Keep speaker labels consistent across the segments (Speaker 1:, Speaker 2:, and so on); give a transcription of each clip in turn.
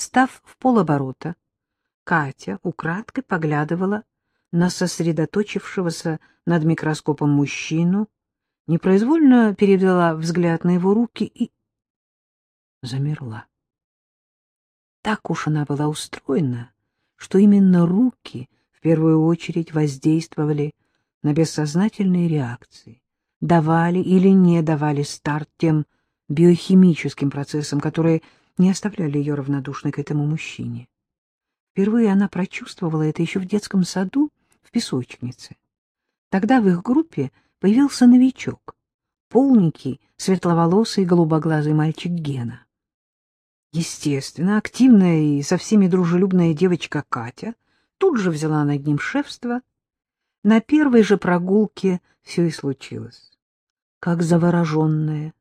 Speaker 1: Став в полоборота, Катя украдкой поглядывала на сосредоточившегося над микроскопом мужчину, непроизвольно перевела взгляд на его руки и замерла. Так уж она была устроена, что именно руки в первую очередь воздействовали на бессознательные реакции, давали или не давали старт тем биохимическим процессам, которые не оставляли ее равнодушной к этому мужчине. Впервые она прочувствовала это еще в детском саду в песочнице. Тогда в их группе появился новичок, полненький, светловолосый, голубоглазый мальчик Гена. Естественно, активная и со всеми дружелюбная девочка Катя тут же взяла над ним шефство. На первой же прогулке все и случилось. Как завороженная,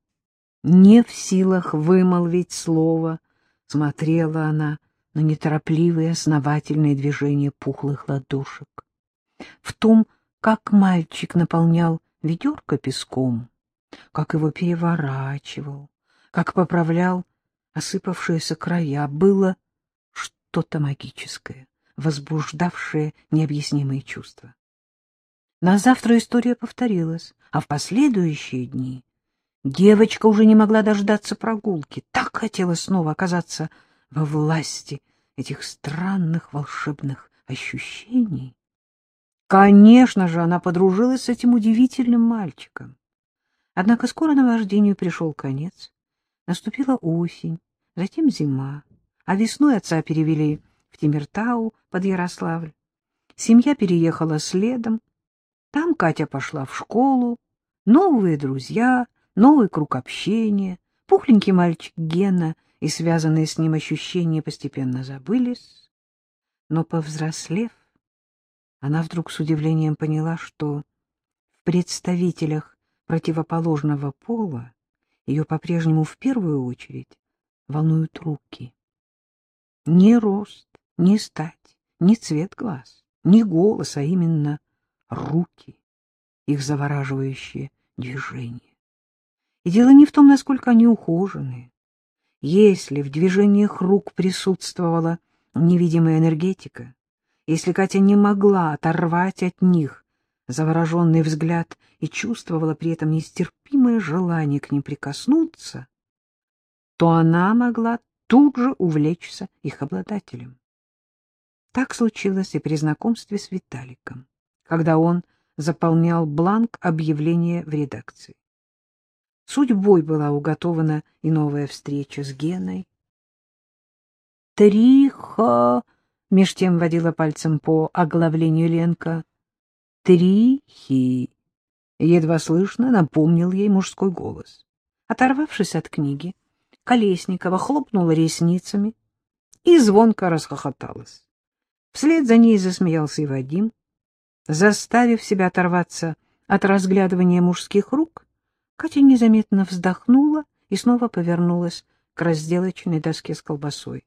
Speaker 1: не в силах вымолвить слово, смотрела она на неторопливые основательные движения пухлых ладошек. В том, как мальчик наполнял ведерко песком, как его переворачивал, как поправлял осыпавшиеся края, было что-то магическое, возбуждавшее необъяснимые чувства. На завтра история повторилась, а в последующие дни девочка уже не могла дождаться прогулки. Так хотела снова оказаться во власти этих странных волшебных ощущений. Конечно же, она подружилась с этим удивительным мальчиком. Однако скоро наваждению пришел конец. Наступила осень, затем зима, а весной отца перевели в Тимиртау под Ярославль. Семья переехала следом. Там Катя пошла в школу, новые друзья, новый круг общения, пухленький мальчик Гена и связанные с ним ощущения постепенно забылись. Но, повзрослев, она вдруг с удивлением поняла, что в представителях противоположного пола ее по-прежнему в первую очередь волнуют руки. Не рост, не стать, не цвет глаз, не голос, а именно руки, их завораживающие движения. И дело не в том, насколько они ухоженные. Если в движениях рук присутствовала невидимая энергетика, если Катя не могла оторвать от них завороженный взгляд и чувствовала при этом нестерпимое желание к ним прикоснуться, то она могла тут же увлечься их обладателем. Так случилось и при знакомстве с Виталиком, когда он заполнял бланк объявления в редакции. Судьбой была уготована и новая встреча с Геной. «Триха!» — меж тем водила пальцем по оглавлению Ленка. Трихи, едва слышно напомнил ей мужской голос. Оторвавшись от книги, Колесникова хлопнула ресницами и звонко расхохоталась. Вслед за ней засмеялся и Вадим. Заставив себя оторваться от разглядывания мужских рук, Катя незаметно вздохнула и снова повернулась к разделочной доске с колбасой.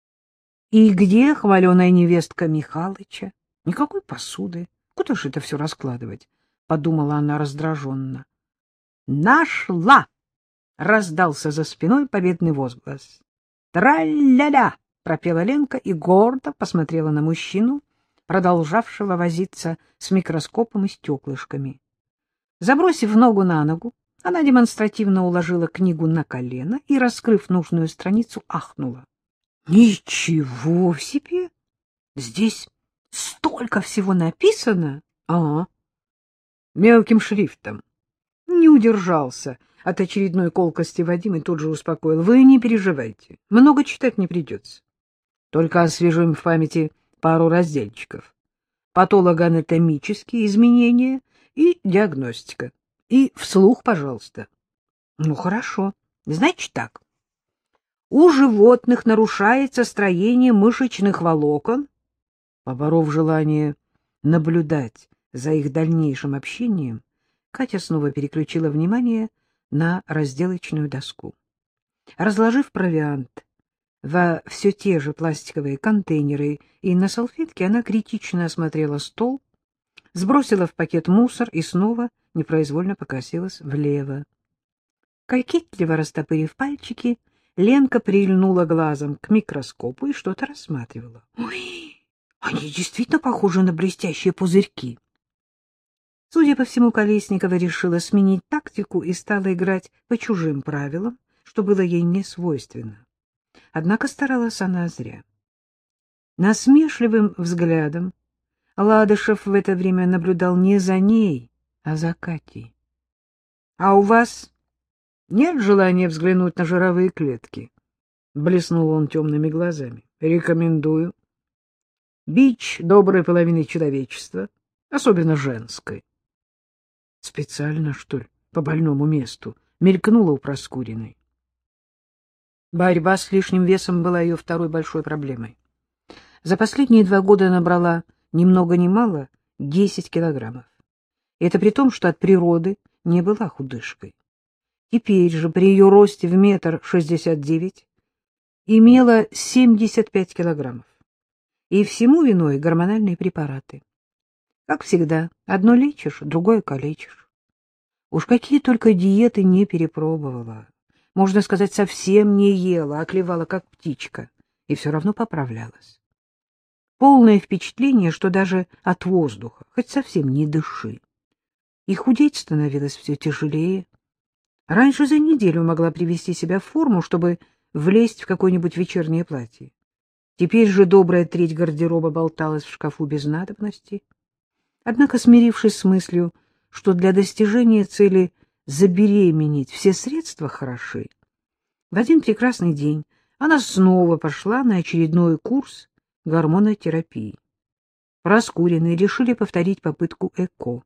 Speaker 1: — И где хваленая невестка Михалыча? Никакой посуды. Куда же это все раскладывать? — подумала она раздраженно. «Нашла!» — раздался за спиной победный возглас. «Тра-ля-ля!» — пропела Ленка и гордо посмотрела на мужчину, продолжавшего возиться с микроскопом и стеклышками. Забросив ногу на ногу, она демонстративно уложила книгу на колено и, раскрыв нужную страницу, ахнула. — Ничего себе! Здесь Столько всего написано. А, мелким шрифтом. Не удержался от очередной колкости Вадим и тут же успокоил. Вы не переживайте, много читать не придется. Только освежим в памяти пару разделчиков. Патологоанатомические изменения и диагностика. И вслух, пожалуйста. Ну, хорошо. Значит так. У животных нарушается строение мышечных волокон, Поборов желание наблюдать за их дальнейшим общением, Катя снова переключила внимание на разделочную доску. Разложив провиант во все те же пластиковые контейнеры и на салфетке, она критично осмотрела стол, сбросила в пакет мусор и снова непроизвольно покосилась влево. Кокетливо растопырив пальчики, Ленка прильнула глазом к микроскопу и что-то рассматривала. Ой, они действительно похожи на блестящие пузырьки. Судя по всему, Колесникова решила сменить тактику и стала играть по чужим правилам, что было ей не свойственно. Однако старалась она зря. Насмешливым взглядом Ладышев в это время наблюдал не за ней, а за Катей. — А у вас нет желания взглянуть на жировые клетки? — блеснул он темными глазами. — Рекомендую. Бич доброй половины человечества, особенно женской. — Специально, что ли, по больному месту? — мелькнула у Проскуриной. Борьба с лишним весом была ее второй большой проблемой. За последние два года набрала ни много ни мало десять килограммов. И это при том, что от природы не была худышкой. Теперь же при ее росте в метр шестьдесят девять имела семьдесят пять килограммов. И всему виной гормональные препараты. Как всегда, одно лечишь, другое калечишь. Уж какие только диеты не перепробовала. Можно сказать, совсем не ела, а клевала, как птичка, и все равно поправлялась. Полное впечатление, что даже от воздуха, хоть совсем не дыши. И худеть становилось все тяжелее. Раньше за неделю могла привести себя в форму, чтобы влезть в какое-нибудь вечернее платье. Теперь же добрая треть гардероба болталась в шкафу без надобности. Однако, смирившись с мыслью, что для достижения цели забеременеть все средства хороши, в один прекрасный день она снова пошла на очередной курс гормонотерапии. Раскуренные решили повторить попытку ЭКО.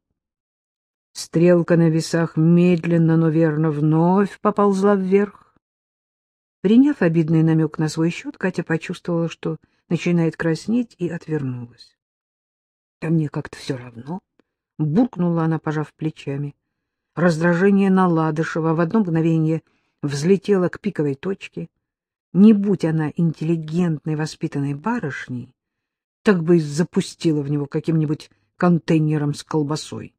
Speaker 1: Стрелка на весах медленно, но верно вновь поползла вверх. Приняв обидный намек на свой счет, Катя почувствовала, что начинает краснеть, и отвернулась. — Да мне как-то все равно, — буркнула она, пожав плечами. Раздражение на Ладышева в одно мгновение взлетело к пиковой точке — не будь она интеллигентной, воспитанной барышней, так бы и запустила в него каким-нибудь контейнером с колбасой.